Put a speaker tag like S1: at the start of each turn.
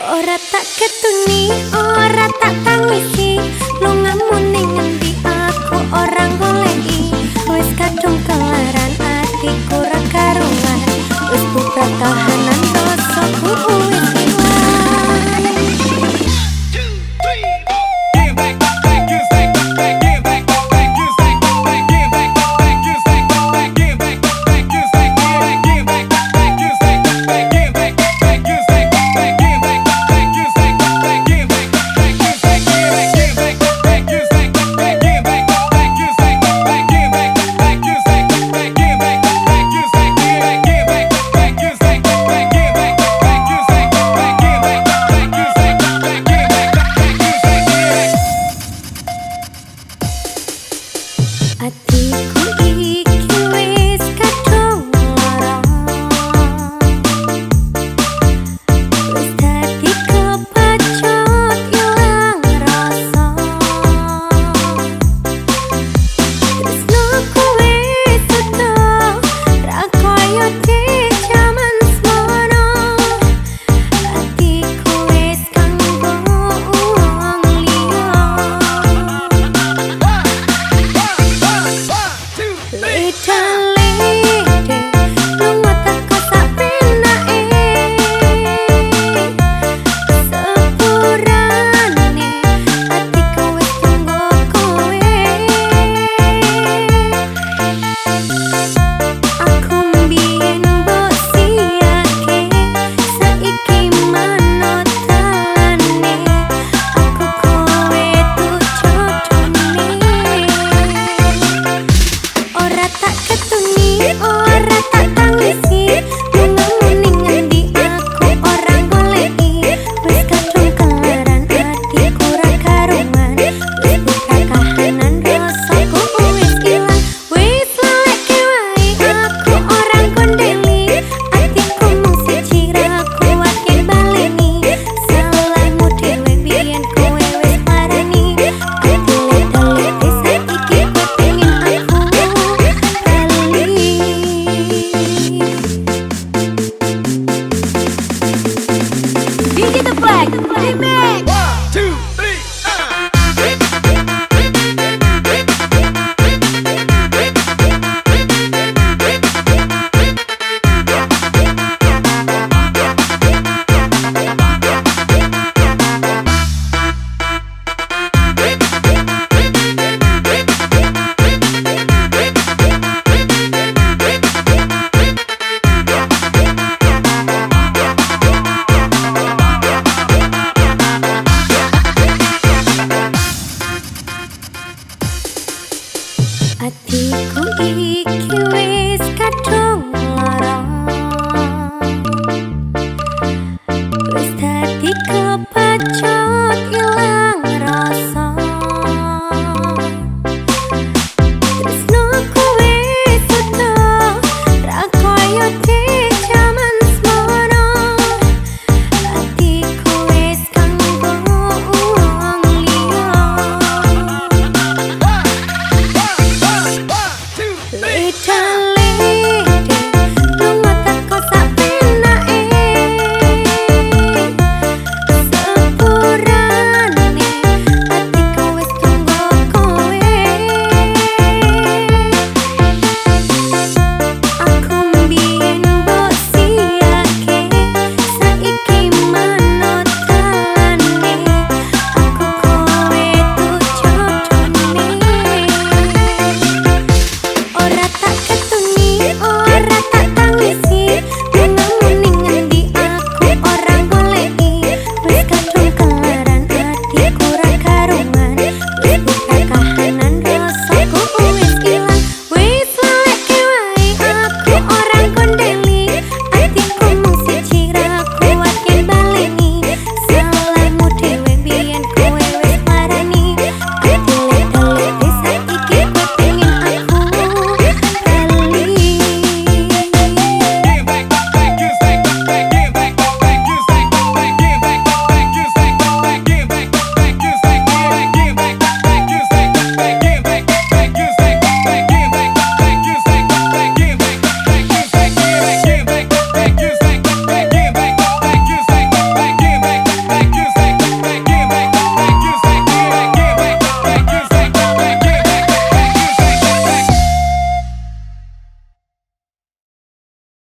S1: Ora tak ketuni, ora tak tangisi. Lunga muni ngendi aku orang Atiku
S2: ikhlas